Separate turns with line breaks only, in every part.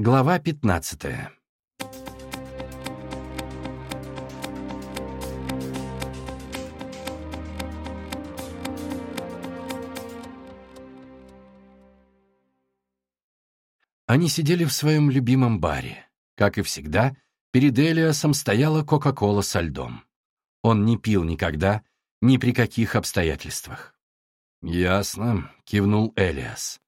Глава пятнадцатая. Они сидели в своем любимом баре. Как и всегда, перед Элиасом стояла Кока-Кола со льдом. Он не пил никогда, ни при каких обстоятельствах. «Ясно», — кивнул Элиас.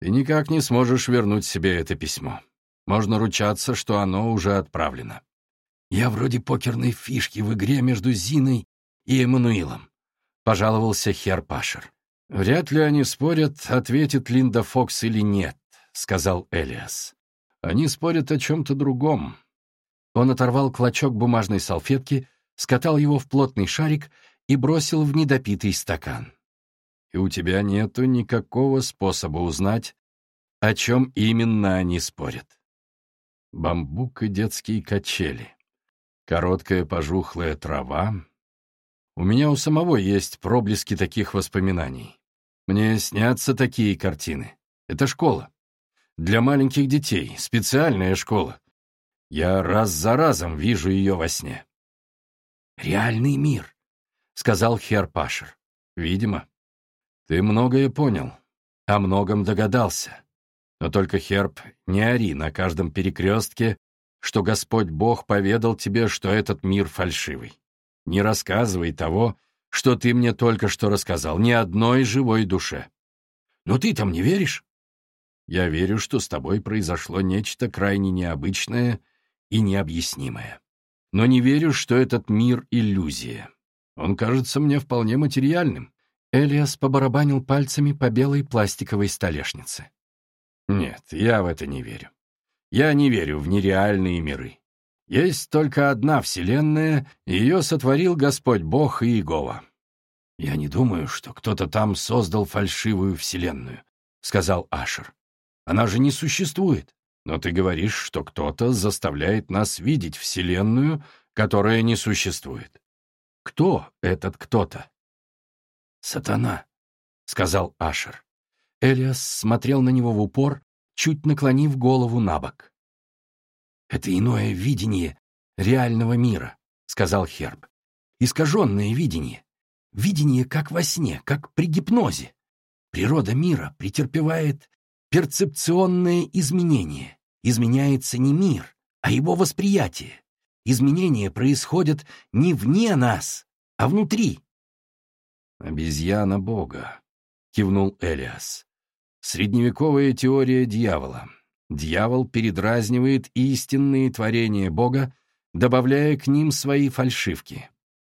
«Ты никак не сможешь вернуть себе это письмо. Можно ручаться, что оно уже отправлено». «Я вроде покерной фишки в игре между Зиной и Эммануилом», — пожаловался Хер Пашер. «Вряд ли они спорят, ответит Линда Фокс или нет сказал Элиас. «Они спорят о чем-то другом». Он оторвал клочок бумажной салфетки, скатал его в плотный шарик и бросил в недопитый стакан. «И у тебя нету никакого способа узнать, о чем именно они спорят. Бамбук и детские качели, короткая пожухлая трава. У меня у самого есть проблески таких воспоминаний. Мне снятся такие картины. Это школа. Для маленьких детей, специальная школа. Я раз за разом вижу ее во сне. «Реальный мир», — сказал Хер Пашер. «Видимо. Ты многое понял, о многом догадался. Но только, Херб, не ори на каждом перекрестке, что Господь Бог поведал тебе, что этот мир фальшивый. Не рассказывай того, что ты мне только что рассказал, ни одной живой душе. Но ты там не веришь? Я верю, что с тобой произошло нечто крайне необычное и необъяснимое. Но не верю, что этот мир — иллюзия. Он кажется мне вполне материальным. Элиас побарабанил пальцами по белой пластиковой столешнице. Нет, я в это не верю. Я не верю в нереальные миры. Есть только одна вселенная, ее сотворил Господь Бог и Иегова. «Я не думаю, что кто-то там создал фальшивую вселенную», — сказал Ашер. Она же не существует. Но ты говоришь, что кто-то заставляет нас видеть Вселенную, которая не существует. Кто этот кто-то? Сатана, — сказал Ашер. Элиас смотрел на него в упор, чуть наклонив голову на бок. «Это иное видение реального мира», — сказал Херб. «Искаженное видение. Видение как во сне, как при гипнозе. Природа мира претерпевает перцепционное изменение. Изменяется не мир, а его восприятие. Изменения происходят не вне нас, а внутри. «Обезьяна Бога», — кивнул Элиас. «Средневековая теория дьявола. Дьявол передразнивает истинные творения Бога, добавляя к ним свои фальшивки.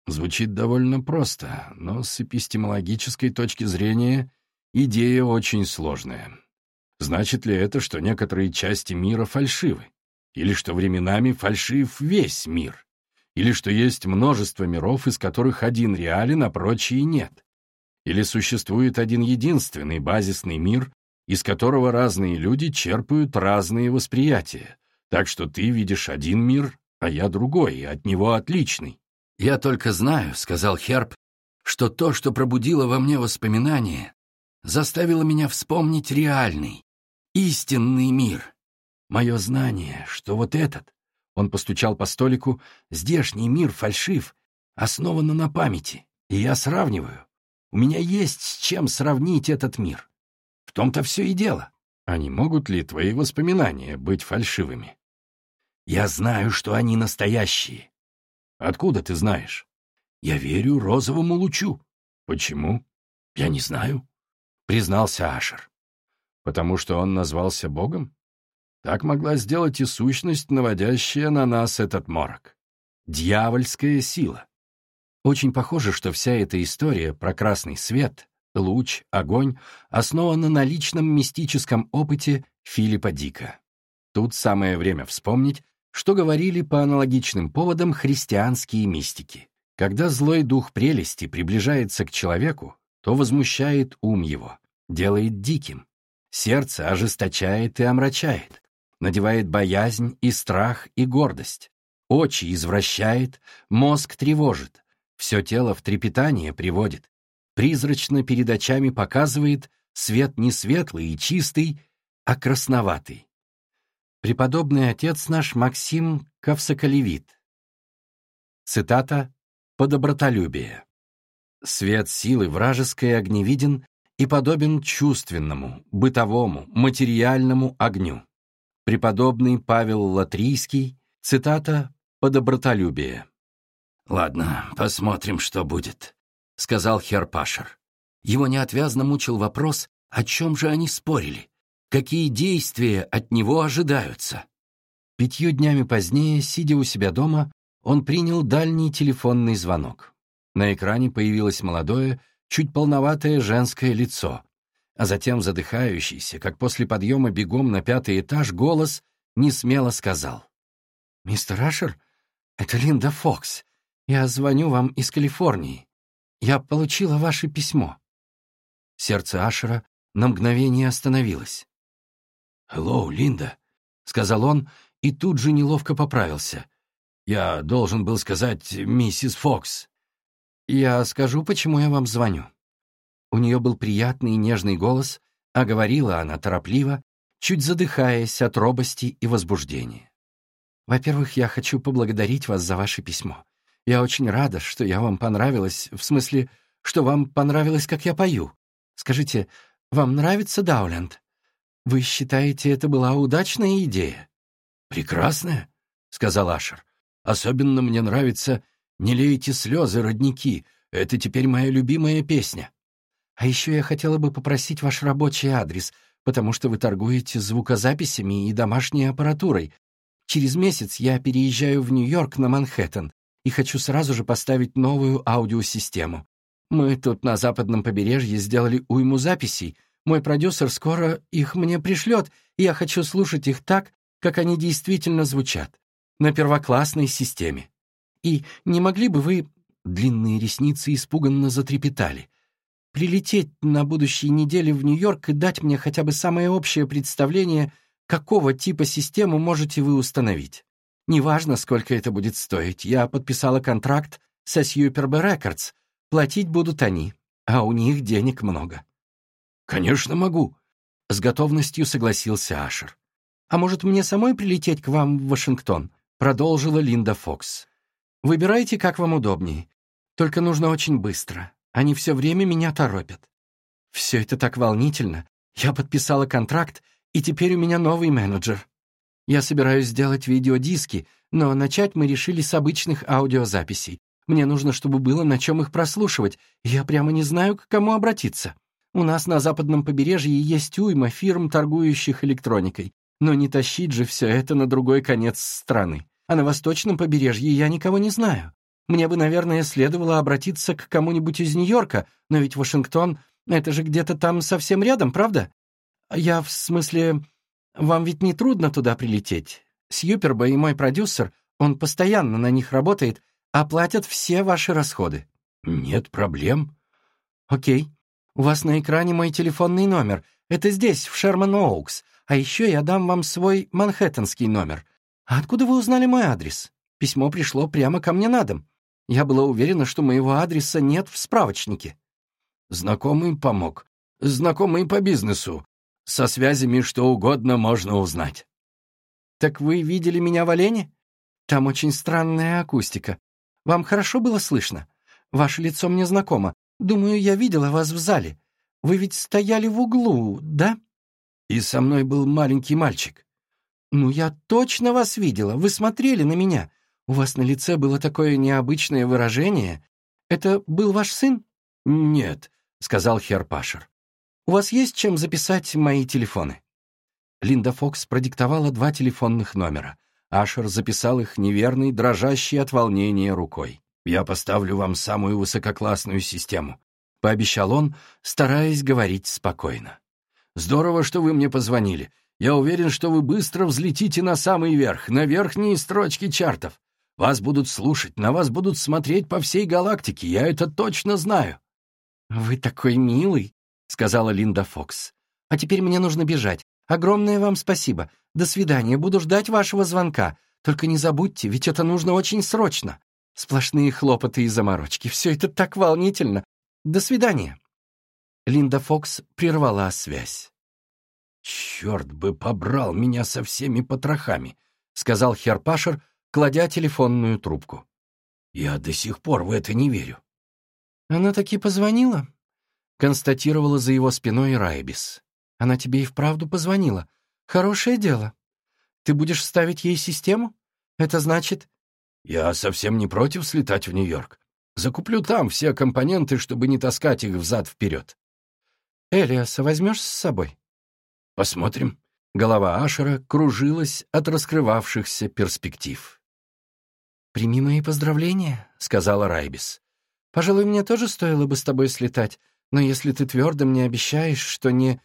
Звучит довольно просто, но с эпистемологической точки зрения идея очень сложная. Значит ли это, что некоторые части мира фальшивы? Или что временами фальшив весь мир? Или что есть множество миров, из которых один реален, а прочие нет? Или существует один единственный базисный мир, из которого разные люди черпают разные восприятия, так что ты видишь один мир, а я другой, и от него отличный? «Я только знаю», — сказал Херб, «что то, что пробудило во мне воспоминания, заставило меня вспомнить реальный, истинный мир. Мое знание, что вот этот, он постучал по столику, здешний мир фальшив, основан на памяти, и я сравниваю. У меня есть с чем сравнить этот мир. В том-то все и дело. А не могут ли твои воспоминания быть фальшивыми? Я знаю, что они настоящие. Откуда ты знаешь? Я верю розовому лучу. Почему? Я не знаю, признался Ашер. Потому что он назвался Богом? Так могла сделать и сущность, наводящая на нас этот морок. Дьявольская сила. Очень похоже, что вся эта история про красный свет, луч, огонь основана на личном мистическом опыте Филиппа Дика. Тут самое время вспомнить, что говорили по аналогичным поводам христианские мистики. Когда злой дух прелести приближается к человеку, то возмущает ум его, делает диким, Сердце ожесточает и омрачает, надевает боязнь и страх и гордость. Очи извращает, мозг тревожит, все тело в трепетание приводит. Призрачно перед очами показывает свет не светлый и чистый, а красноватый. Преподобный отец наш Максим Ковсоколевит. Цитата «По добротолюбие». Свет силы вражеской огневиден и подобен чувственному, бытовому, материальному огню. Преподобный Павел Латрийский, цитата «По добротолюбие». «Ладно, посмотрим, что будет», — сказал Херпашер. Его неотвязно мучил вопрос, о чем же они спорили, какие действия от него ожидаются. Пятью днями позднее, сидя у себя дома, он принял дальний телефонный звонок. На экране появилось молодое, чуть полноватое женское лицо, а затем задыхающийся, как после подъема бегом на пятый этаж, голос не смело сказал. «Мистер Ашер, это Линда Фокс. Я звоню вам из Калифорнии. Я получила ваше письмо». Сердце Ашера на мгновение остановилось. «Hello, Линда», — сказал он и тут же неловко поправился. «Я должен был сказать миссис Фокс». «Я скажу, почему я вам звоню». У нее был приятный и нежный голос, а говорила она торопливо, чуть задыхаясь от робости и возбуждения. «Во-первых, я хочу поблагодарить вас за ваше письмо. Я очень рада, что я вам понравилась, в смысле, что вам понравилось, как я пою. Скажите, вам нравится Дауленд? Вы считаете, это была удачная идея? Прекрасная, сказал Ашер. Особенно мне нравится «Не лейте слезы, родники». Это теперь моя любимая песня. А еще я хотела бы попросить ваш рабочий адрес, потому что вы торгуете звукозаписями и домашней аппаратурой. Через месяц я переезжаю в Нью-Йорк на Манхэттен и хочу сразу же поставить новую аудиосистему. Мы тут на западном побережье сделали уйму записей. Мой продюсер скоро их мне пришлет, и я хочу слушать их так, как они действительно звучат. На первоклассной системе. И не могли бы вы...» Длинные ресницы испуганно затрепетали. «Прилететь на будущей неделе в Нью-Йорк и дать мне хотя бы самое общее представление, какого типа систему можете вы установить. Неважно, сколько это будет стоить. Я подписала контракт со Сьюпербе Рекордс, Платить будут они, а у них денег много. «Конечно могу», — с готовностью согласился Ашер. «А может, мне самой прилететь к вам в Вашингтон?» — продолжила Линда Фокс. «Выбирайте, как вам удобнее. Только нужно очень быстро. Они все время меня торопят. Все это так волнительно. Я подписала контракт, и теперь у меня новый менеджер. Я собираюсь сделать видеодиски, но начать мы решили с обычных аудиозаписей. Мне нужно, чтобы было на чем их прослушивать. Я прямо не знаю, к кому обратиться. У нас на западном побережье есть уйма фирм, торгующих электроникой. Но не тащить же все это на другой конец страны. А на восточном побережье я никого не знаю. Мне бы, наверное, следовало обратиться к кому-нибудь из Нью-Йорка, но ведь Вашингтон — это же где-то там совсем рядом, правда? Я в смысле... Вам ведь не трудно туда прилететь. Сьюперба и мой продюсер, он постоянно на них работает, Оплатят все ваши расходы. Нет проблем. Окей. У вас на экране мой телефонный номер. Это здесь, в Шерман-Оукс. А еще я дам вам свой манхэттенский номер. А откуда вы узнали мой адрес? Письмо пришло прямо ко мне на дом. Я была уверена, что моего адреса нет в справочнике. Знакомый помог. Знакомый по бизнесу. Со связями что угодно можно узнать. Так вы видели меня в Олене? Там очень странная акустика. Вам хорошо было слышно? Ваше лицо мне знакомо. Думаю, я видела вас в зале. Вы ведь стояли в углу, да? И со мной был маленький мальчик. Ну, я точно вас видела. Вы смотрели на меня. У вас на лице было такое необычное выражение. Это был ваш сын? Нет, сказал Херпашер. У вас есть чем записать мои телефоны? Линда Фокс продиктовала два телефонных номера — Ашер записал их неверной, дрожащей от волнения рукой. «Я поставлю вам самую высококлассную систему», — пообещал он, стараясь говорить спокойно. «Здорово, что вы мне позвонили. Я уверен, что вы быстро взлетите на самый верх, на верхние строчки чартов. Вас будут слушать, на вас будут смотреть по всей галактике, я это точно знаю». «Вы такой милый», — сказала Линда Фокс. «А теперь мне нужно бежать. Огромное вам спасибо. До свидания. Буду ждать вашего звонка. Только не забудьте, ведь это нужно очень срочно. Сплошные хлопоты и заморочки. Все это так волнительно. До свидания». Линда Фокс прервала связь. «Черт бы побрал меня со всеми потрохами», — сказал Херпашер, кладя телефонную трубку. «Я до сих пор в это не верю».
«Она таки позвонила?» — констатировала за его спиной Райбис. «Она тебе и вправду позвонила. Хорошее дело. Ты будешь ставить ей систему? Это значит...»
«Я совсем не против слетать в Нью-Йорк. Закуплю там все компоненты, чтобы не таскать их взад-вперед».
«Элиаса возьмешь с собой?»
«Посмотрим». Голова Ашера кружилась от раскрывавшихся перспектив.
«Прими мои поздравления», — сказала Райбис. «Пожалуй, мне тоже стоило бы с тобой слетать, но если ты твердо мне обещаешь, что не...»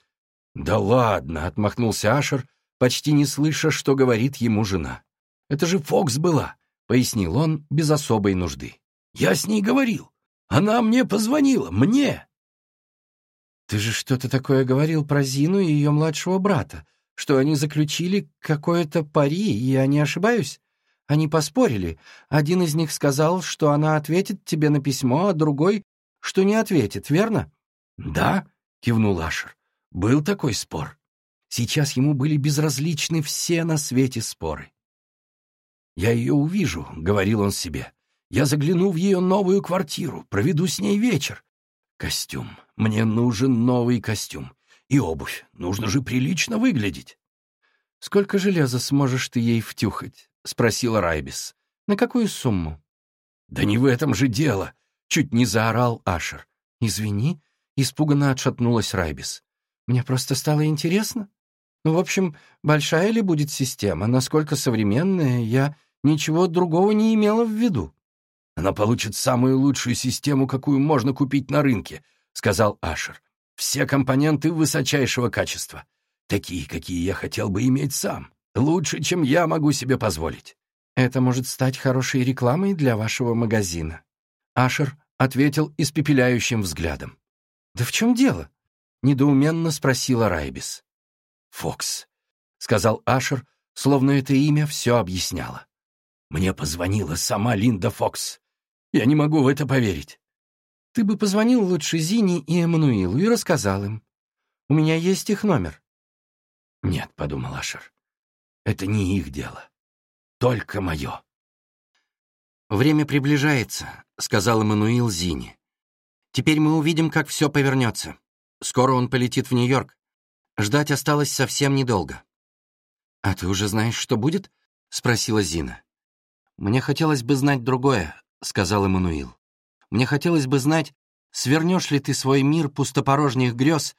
«Да ладно», — отмахнулся Ашер, почти не слыша, что говорит ему жена. «Это же Фокс была», — пояснил он без особой нужды. «Я с ней говорил. Она мне позвонила. Мне!»
«Ты же что-то такое говорил про Зину и ее младшего брата, что они заключили какое-то пари, я не ошибаюсь? Они поспорили. Один из них сказал, что она ответит тебе на письмо, а другой, что не ответит, верно?»
«Да», — кивнул Ашер. «Был такой спор. Сейчас ему были безразличны все на свете споры. «Я ее увижу», — говорил он себе. «Я загляну в ее новую квартиру, проведу с ней вечер. Костюм. Мне нужен новый костюм. И обувь. Нужно же прилично выглядеть».
«Сколько железа сможешь ты ей втюхать?» — спросила Райбис. «На какую сумму?»
«Да не в этом же дело!» — чуть не заорал Ашер.
«Извини», — испуганно отшатнулась Райбис. «Мне просто стало интересно. Ну, в общем, большая ли будет система, насколько современная, я ничего другого не имела в виду».
«Она получит самую лучшую систему, какую можно купить на рынке», — сказал Ашер. «Все компоненты высочайшего качества. Такие, какие я хотел бы иметь сам. Лучше, чем я могу себе позволить».
«Это может стать хорошей рекламой для вашего магазина». Ашер ответил испепеляющим взглядом. «Да в чем дело?» — недоуменно спросила Райбис.
«Фокс», — сказал Ашер, словно это имя все объясняло. «Мне позвонила сама Линда Фокс. Я не могу в это поверить».
«Ты бы позвонил лучше Зине и Эммануилу и рассказал им. У меня есть их номер».
«Нет», — подумал Ашер, — «это не их дело. Только мое».
«Время приближается», — сказал Эммануил Зине. «Теперь мы увидим, как все повернется. Скоро он полетит в Нью-Йорк. Ждать осталось совсем недолго». «А ты уже знаешь, что будет?» — спросила Зина. «Мне хотелось бы знать другое», — сказал Эммануил. «Мне хотелось бы знать, свернешь ли ты свой мир пустопорожних грез,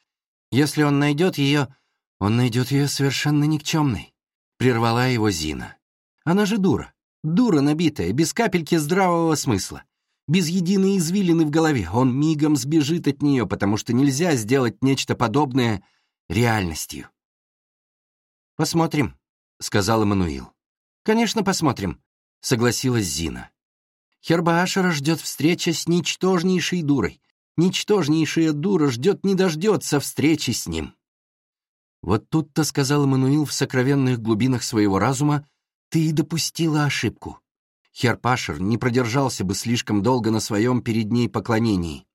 если он найдет ее...» «Он найдет ее совершенно никчемной», — прервала его Зина. «Она же дура, дура набитая, без капельки здравого смысла, без единой извилины в голове. Он мигом сбежит от нее, потому что нельзя сделать нечто подобное реальностью». «Посмотрим», — сказал Эммануил. «Конечно, посмотрим», — согласилась Зина. Хербаашера ждет встреча с ничтожнейшей дурой. Ничтожнейшая дура ждет не дождется встречи с ним. Вот тут-то, сказал Эммануил в сокровенных глубинах своего разума, ты и допустила ошибку. Херпашер не продержался бы слишком долго на своем перед ней поклонении.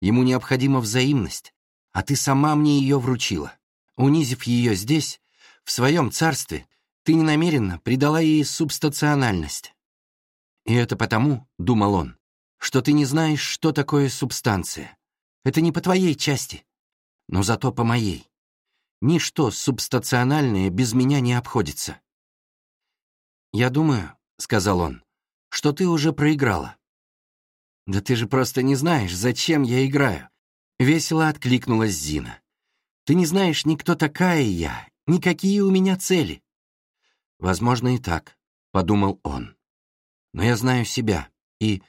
Ему необходима взаимность, а ты сама мне ее вручила. Унизив ее здесь, в своем царстве, ты ненамеренно придала ей субстациональность. И это потому, — думал он, — что ты не знаешь, что такое субстанция. Это не по твоей части, но зато по моей. Ничто субстациональное без меня не обходится. «Я думаю», — сказал он, — «что ты уже проиграла». «Да ты же просто не знаешь, зачем я играю», — весело откликнулась Зина. «Ты не знаешь ни кто такая я, ни какие у меня цели». «Возможно, и так», — подумал он. «Но я знаю себя, и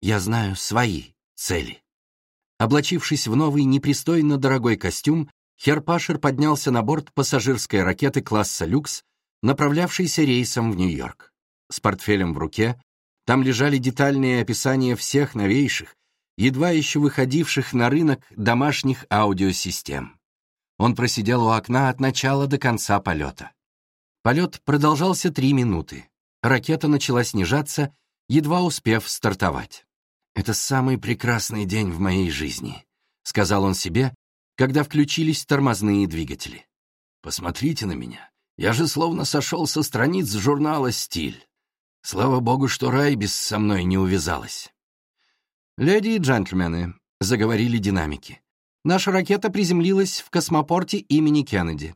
я знаю свои цели». Облачившись в новый непристойно дорогой костюм, Херпашер поднялся на борт пассажирской ракеты класса «Люкс», направлявшейся рейсом в Нью-Йорк. С портфелем в руке там лежали детальные описания всех новейших, едва еще выходивших на рынок домашних аудиосистем. Он просидел у окна от начала до конца полета. Полет продолжался три минуты. Ракета начала снижаться, едва успев стартовать. «Это самый прекрасный день в моей жизни», — сказал он себе, когда включились тормозные двигатели. Посмотрите на меня. Я же словно сошел со страниц журнала «Стиль». Слава богу, что Райбис со мной не увязалась.
«Леди и джентльмены», — заговорили динамики, — «наша ракета приземлилась в космопорте имени Кеннеди.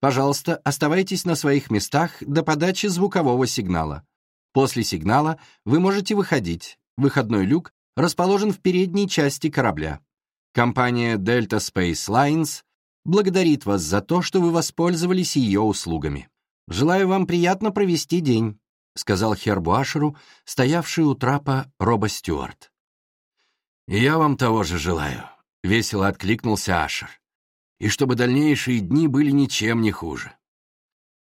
Пожалуйста, оставайтесь на своих местах до подачи звукового сигнала. После сигнала вы можете выходить. Выходной люк расположен в передней части корабля. Компания Delta Space Lines благодарит вас за то, что вы воспользовались ее услугами. Желаю вам приятно провести день», — сказал Хербу Ашеру, стоявший у трапа Роба Стюарт.
«И я вам того же желаю», — весело откликнулся Ашер. «И чтобы дальнейшие дни были ничем не хуже».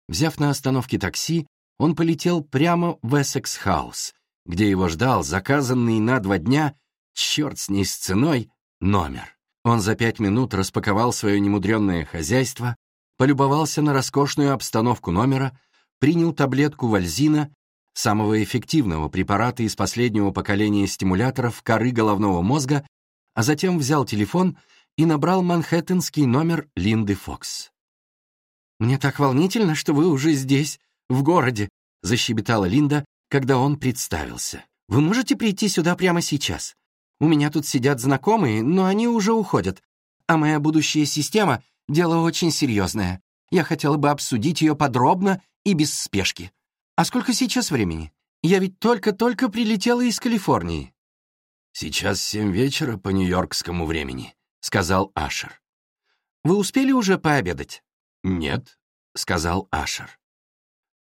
Взяв на остановке такси, он полетел прямо в Эссекс-хаус, где его ждал заказанный на два дня, черт с ней с ценой, номер. Он за пять минут распаковал свое немудренное хозяйство, полюбовался на роскошную обстановку номера, принял таблетку вальзина, самого эффективного препарата из последнего поколения стимуляторов коры головного мозга, а затем взял телефон и набрал манхэттенский номер Линды Фокс. «Мне так волнительно, что вы уже здесь, в городе», — защебетала Линда, когда он представился. «Вы можете прийти сюда прямо сейчас? У меня тут сидят знакомые, но они уже уходят. А моя будущая система — дело очень серьезное. Я хотела бы обсудить ее подробно и без спешки. А сколько сейчас времени? Я ведь только-только прилетела из Калифорнии».
«Сейчас семь вечера по нью-йоркскому времени», — сказал Ашер.
«Вы успели уже пообедать?»
«Нет», — сказал Ашер.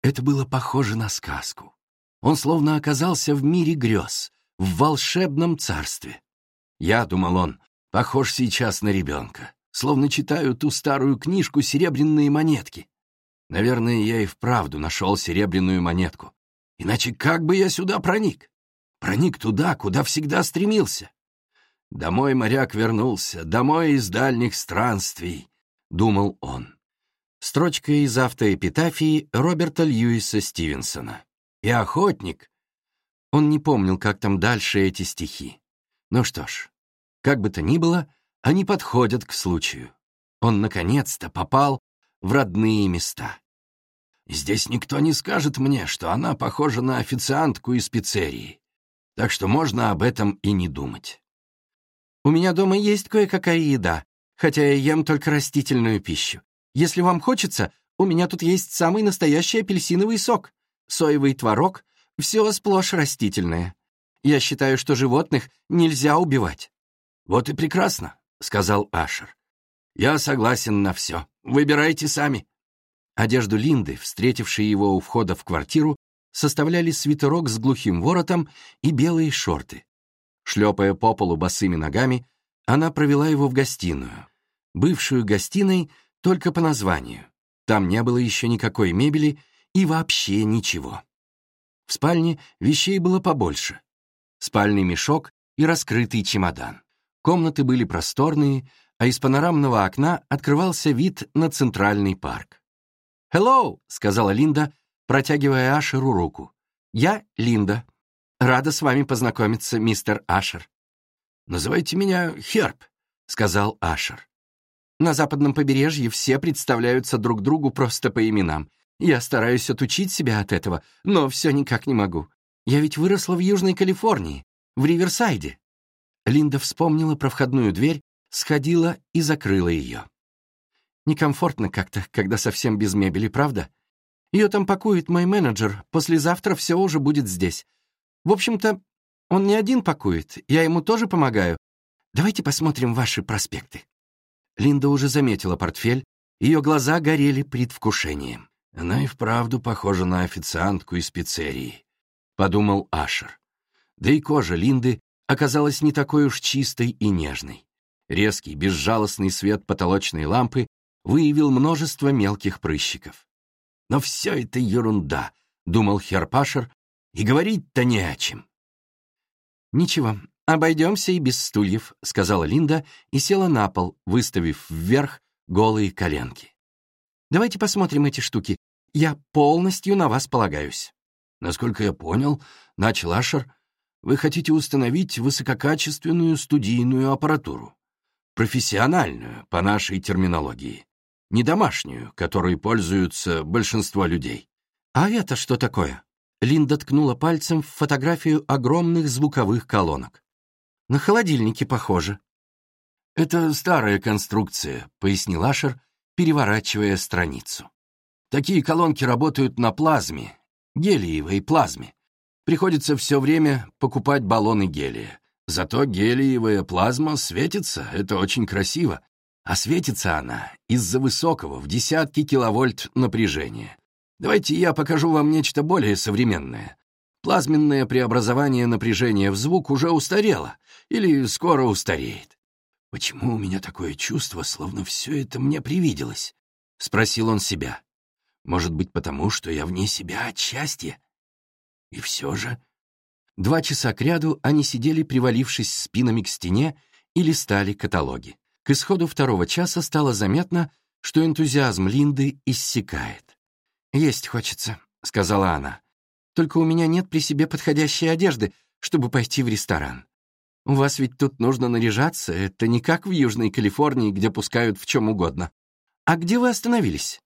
Это было похоже на сказку. Он словно оказался в мире грез, в волшебном царстве. Я, думал он, похож сейчас на ребенка, словно читаю ту старую книжку «Серебряные монетки». Наверное, я и вправду нашел серебряную монетку. Иначе как бы я сюда проник? Проник туда, куда всегда стремился. Домой моряк вернулся, домой из дальних странствий, — думал он.
Строчка из автоэпитафии Роберта Льюиса Стивенсона.
И охотник,
он не помнил, как там дальше эти стихи. Ну что ж, как бы то ни было, они подходят к случаю. Он, наконец-то, попал в родные места.
Здесь никто не скажет мне, что она похожа на официантку из пиццерии, так что можно об этом и не думать.
У меня дома есть кое-какая еда, хотя я ем только растительную пищу. Если вам хочется, у меня тут есть самый настоящий апельсиновый сок, соевый творог все сплошь растительное. Я считаю, что животных нельзя убивать».
«Вот и прекрасно», — сказал Ашер. «Я согласен на все. Выбирайте сами».
Одежду Линды, встретившей его у входа в квартиру, составляли свитерок с глухим воротом и белые шорты. Шлепая по полу босыми ногами, она провела его в гостиную. Бывшую гостиной только по названию. Там не было еще никакой мебели и вообще ничего. В спальне вещей было побольше. Спальный мешок и раскрытый чемодан. Комнаты были просторные, а из панорамного окна открывался вид на центральный парк. «Hello!» — сказала Линда, протягивая Ашеру руку. «Я Линда. Рада с вами познакомиться, мистер Ашер».
«Называйте меня Херб», — сказал Ашер.
На западном побережье все представляются друг другу просто по именам. Я стараюсь отучить себя от этого, но все никак не могу. Я ведь выросла в Южной Калифорнии, в Риверсайде». Линда вспомнила про входную дверь, сходила и закрыла ее. Некомфортно как-то, когда совсем без мебели, правда? Ее там пакует мой менеджер, послезавтра все уже будет здесь. В общем-то, он не один пакует, я ему тоже помогаю. Давайте посмотрим ваши проспекты. Линда уже заметила портфель, ее глаза горели предвкушением.
Она и вправду похожа на официантку из пиццерии, подумал Ашер. Да и кожа Линды оказалась не такой уж чистой и нежной. Резкий, безжалостный свет потолочной лампы выявил множество мелких прыщиков. Но все это ерунда, думал Херпашер, и говорить-то не о чем.
Ничего, обойдемся и без стульев, сказала Линда и села на пол, выставив вверх голые коленки. Давайте посмотрим эти штуки. Я полностью на вас полагаюсь».
«Насколько я понял, — начал Ашер, — вы хотите установить высококачественную студийную аппаратуру. Профессиональную, по нашей терминологии. не домашнюю, которой пользуются большинство людей.
«А это что такое?» Линда ткнула пальцем в фотографию огромных звуковых колонок. «На холодильнике похоже».
«Это старая конструкция», — пояснил Ашер, переворачивая страницу. «Такие колонки работают на плазме, гелиевой плазме. Приходится все время покупать баллоны гелия. Зато гелиевая плазма светится, это очень красиво. А светится она из-за высокого в десятки киловольт напряжения. Давайте я покажу вам нечто более современное. Плазменное преобразование напряжения в звук уже устарело или скоро устареет. «Почему у меня такое чувство, словно все это мне привиделось?» — спросил он себя. «Может быть, потому что я вне себя от счастья?» И все же... Два часа кряду они сидели, привалившись спинами к стене, и листали каталоги. К исходу второго часа стало заметно, что энтузиазм Линды иссякает. «Есть хочется», — сказала она. «Только у меня нет при себе подходящей одежды, чтобы пойти в ресторан. У вас ведь тут нужно наряжаться, это не как в Южной Калифорнии, где пускают в чем угодно. А где вы остановились?»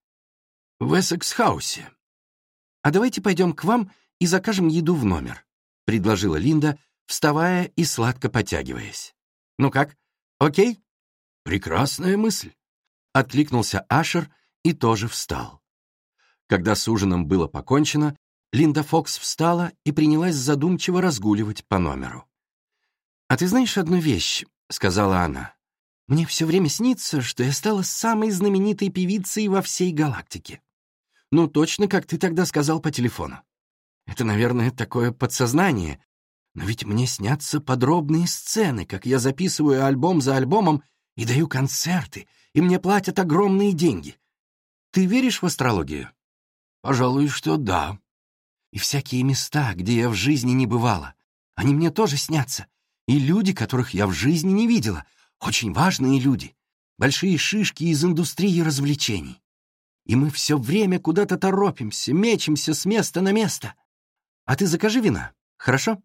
«В Эссекс-хаусе».
«А давайте пойдем к вам и закажем еду в номер», — предложила Линда, вставая и сладко потягиваясь. «Ну как, окей?»
«Прекрасная мысль», —
откликнулся Ашер и тоже встал. Когда с ужином было покончено, Линда Фокс встала и принялась задумчиво разгуливать по номеру. «А ты знаешь одну вещь?» — сказала она. «Мне все время снится, что я стала самой знаменитой певицей во всей галактике. Ну, точно, как ты тогда сказал по телефону. Это, наверное, такое подсознание. Но ведь мне снятся подробные сцены, как я записываю альбом за альбомом и даю концерты, и мне платят огромные деньги. Ты веришь в астрологию?
Пожалуй, что да.
И всякие места, где я в жизни не бывала, они мне тоже снятся. И люди, которых я в жизни не видела, очень важные люди, большие шишки из индустрии развлечений. И мы все время куда-то торопимся, мечемся с места на место. А ты закажи вина, хорошо?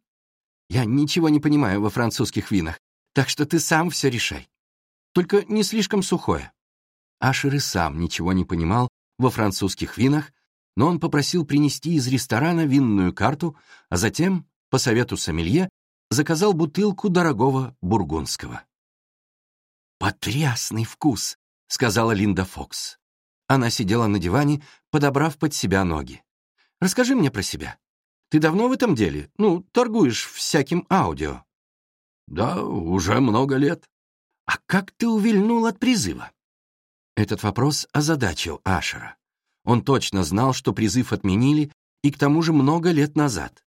Я ничего не понимаю во французских винах, так что ты сам все решай. Только не слишком сухое. Ашер и сам ничего не понимал во французских винах, но он попросил принести из ресторана винную карту, а затем, по совету сомелье, заказал бутылку дорогого бургундского. «Потрясный вкус!» — сказала Линда Фокс. Она сидела на диване, подобрав под себя ноги. «Расскажи мне про себя. Ты давно в этом деле? Ну, торгуешь всяким аудио».
«Да, уже много лет».
«А как ты увильнул от призыва?» Этот вопрос озадачил Ашера. Он точно знал, что призыв отменили, и к тому же много лет назад.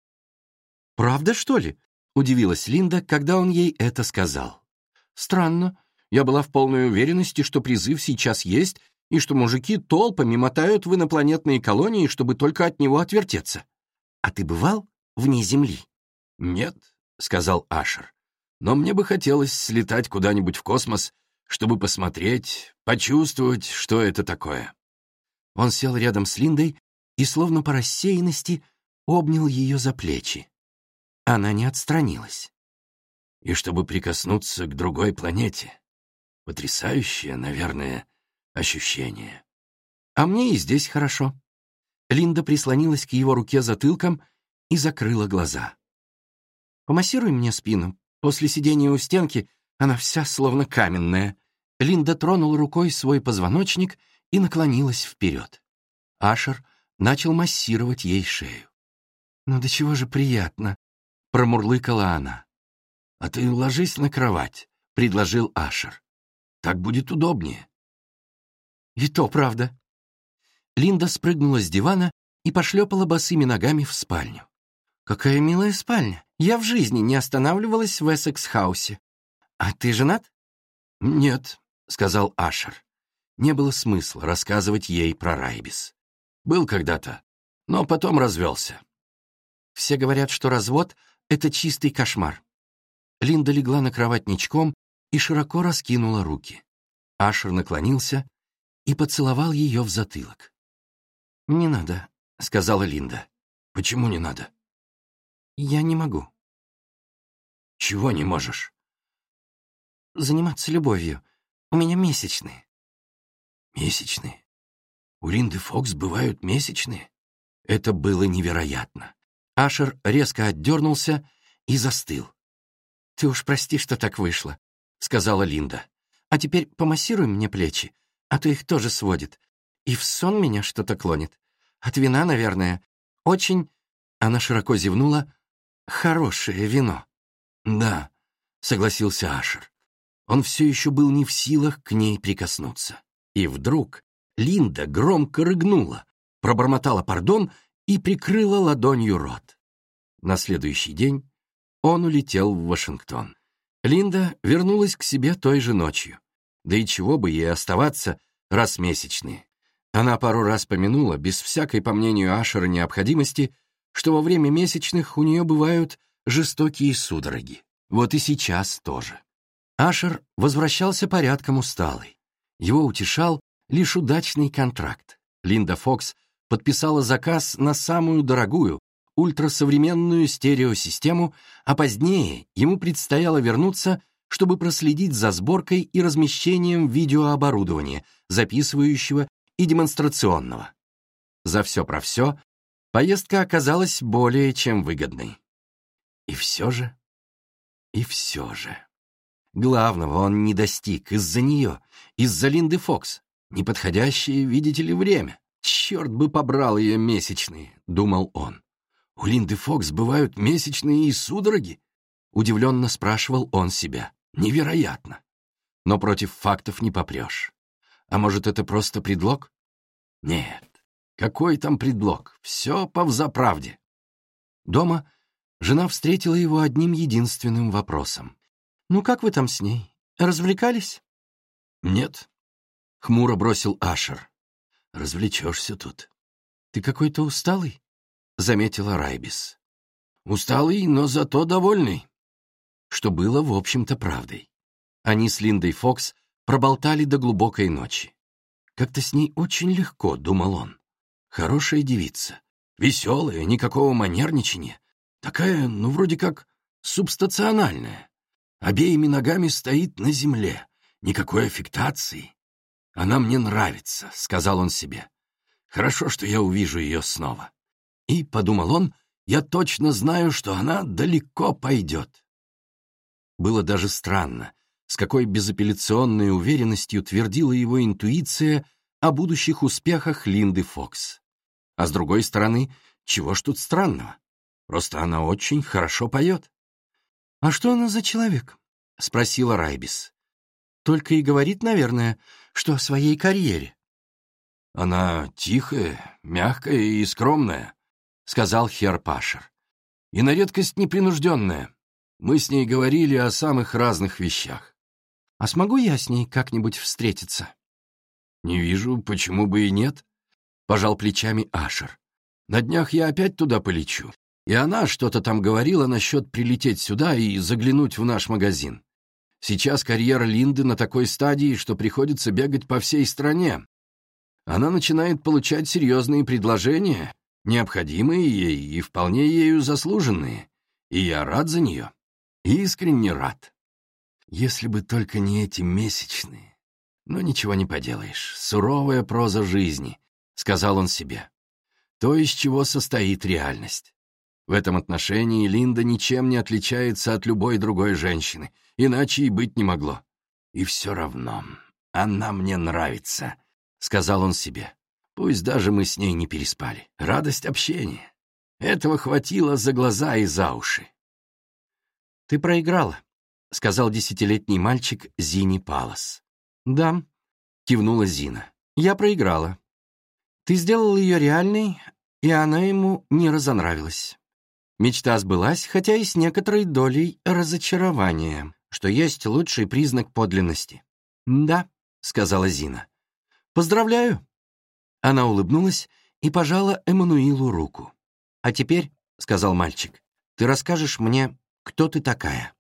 «Правда, что ли?» — удивилась Линда, когда он ей это сказал. «Странно. Я была в полной уверенности, что призыв сейчас есть, и что мужики толпами мотают в инопланетные колонии, чтобы только от него отвертеться. «А ты бывал вне Земли?»
«Нет», — сказал Ашер. «Но мне бы хотелось слетать куда-нибудь в космос, чтобы посмотреть, почувствовать, что это такое».
Он сел рядом с Линдой и, словно по рассеянности, обнял ее за плечи. Она не отстранилась.
«И чтобы прикоснуться к другой планете. Потрясающее, наверное, ощущение».
«А мне и здесь хорошо», Линда прислонилась к его руке затылком и закрыла глаза. «Помассируй мне спину. После сидения у стенки она вся словно каменная». Линда тронула рукой свой позвоночник и наклонилась вперед. Ашер начал массировать ей шею. «Ну до чего же приятно», — промурлыкала она.
«А ты ложись на кровать», — предложил Ашер. «Так будет удобнее».
«И то правда», Линда спрыгнула с дивана и пошлепала босыми ногами в спальню. «Какая милая спальня! Я в жизни не останавливалась в Эссекс-хаусе. А ты женат?»
«Нет», — сказал Ашер. Не было смысла рассказывать ей про Райбис. Был когда-то, но потом развелся.
Все говорят, что развод — это чистый кошмар. Линда легла на кровать ничком и широко раскинула руки. Ашер наклонился и поцеловал ее в затылок. «Не надо», — сказала Линда.
«Почему не надо?»
«Я не могу».
«Чего не можешь?»
«Заниматься любовью. У меня месячные».
Месячные. У Линды Фокс бывают месячные? Это было невероятно. Ашер резко отдернулся и застыл.
«Ты уж прости, что так вышло», — сказала Линда. «А теперь помассируй мне плечи, а то их тоже сводит. И в сон меня что-то клонит. От вина, наверное. Очень...» Она широко зевнула. «Хорошее вино».
«Да», — согласился Ашер. Он все еще был не в силах к ней прикоснуться. И вдруг Линда громко рыгнула, пробормотала пардон и прикрыла ладонью рот. На следующий день он улетел в Вашингтон. Линда вернулась к себе той же ночью. Да и чего бы ей оставаться раз месячные. Она пару раз помянула, без всякой, по мнению Ашера, необходимости, что во время месячных у нее бывают жестокие судороги. Вот и сейчас тоже. Ашер возвращался порядком усталый. Его утешал лишь удачный контракт. Линда Фокс подписала заказ на самую дорогую, ультрасовременную стереосистему, а позднее ему предстояло вернуться, чтобы проследить за сборкой и размещением видеооборудования, записывающего и демонстрационного. За все про все поездка оказалась более чем выгодной. И все же, и все же. Главного он не достиг из-за нее, из-за Линды Фокс. Неподходящее, видите ли, время. Черт бы побрал ее месячные, думал он. У Линды Фокс бывают месячные и судороги? Удивленно спрашивал он себя. Невероятно. Но против фактов не попрешь. А может, это просто предлог? Нет. Какой там предлог? Все по взаправде. Дома жена встретила его одним единственным вопросом.
«Ну как вы там с ней? Развлекались?»
«Нет», — хмуро бросил Ашер. «Развлечешься тут».
«Ты какой-то усталый?» — заметила Райбис.
«Усталый, но зато довольный». Что было, в общем-то, правдой. Они с Линдой Фокс проболтали до глубокой ночи. Как-то с ней очень легко, думал он. Хорошая девица, веселая, никакого манерничания. Такая, ну, вроде как субстациональная. Обеими ногами стоит на земле, никакой аффектации. Она мне нравится, сказал он себе. Хорошо, что я увижу ее снова. И, подумал он, я точно знаю, что она далеко пойдет. Было даже странно, с какой безапелляционной уверенностью твердила его интуиция о будущих успехах Линды Фокс. А с другой стороны, чего ж тут странного? Просто она очень хорошо поет.
«А что она за человек?» — спросила Райбис. «Только и говорит, наверное, что о своей карьере».
«Она тихая, мягкая и скромная», — сказал Хер Пашер. «И на редкость непринужденная. Мы с ней говорили о самых разных вещах».
«А смогу я с ней как-нибудь встретиться?»
«Не вижу, почему бы и нет», — пожал плечами Ашер. «На днях я опять туда полечу, и она что-то там говорила насчет прилететь сюда и заглянуть в наш магазин. Сейчас карьера Линды на такой стадии, что приходится бегать по всей стране. Она начинает получать серьезные предложения, необходимые ей и вполне ею заслуженные, и я рад за нее, искренне рад. Если бы только не эти месячные. Но ничего не поделаешь, суровая проза жизни, — сказал он себе. То, из чего состоит реальность. В этом отношении Линда ничем не отличается от любой другой женщины, иначе и быть не могло. И все равно, она мне нравится, — сказал он себе. Пусть даже мы с ней не переспали. Радость общения. Этого хватило за глаза и за уши.
«Ты проиграла», — сказал десятилетний мальчик Зини Палас. «Да», — кивнула Зина. «Я проиграла. Ты сделал ее реальной, и она ему не разонравилась. Мечта сбылась, хотя и с некоторой долей разочарования, что есть лучший признак подлинности». «Да», — сказала Зина. «Поздравляю», она улыбнулась и пожала Эммануилу руку. «А теперь», — сказал мальчик, — «ты расскажешь мне, кто ты такая».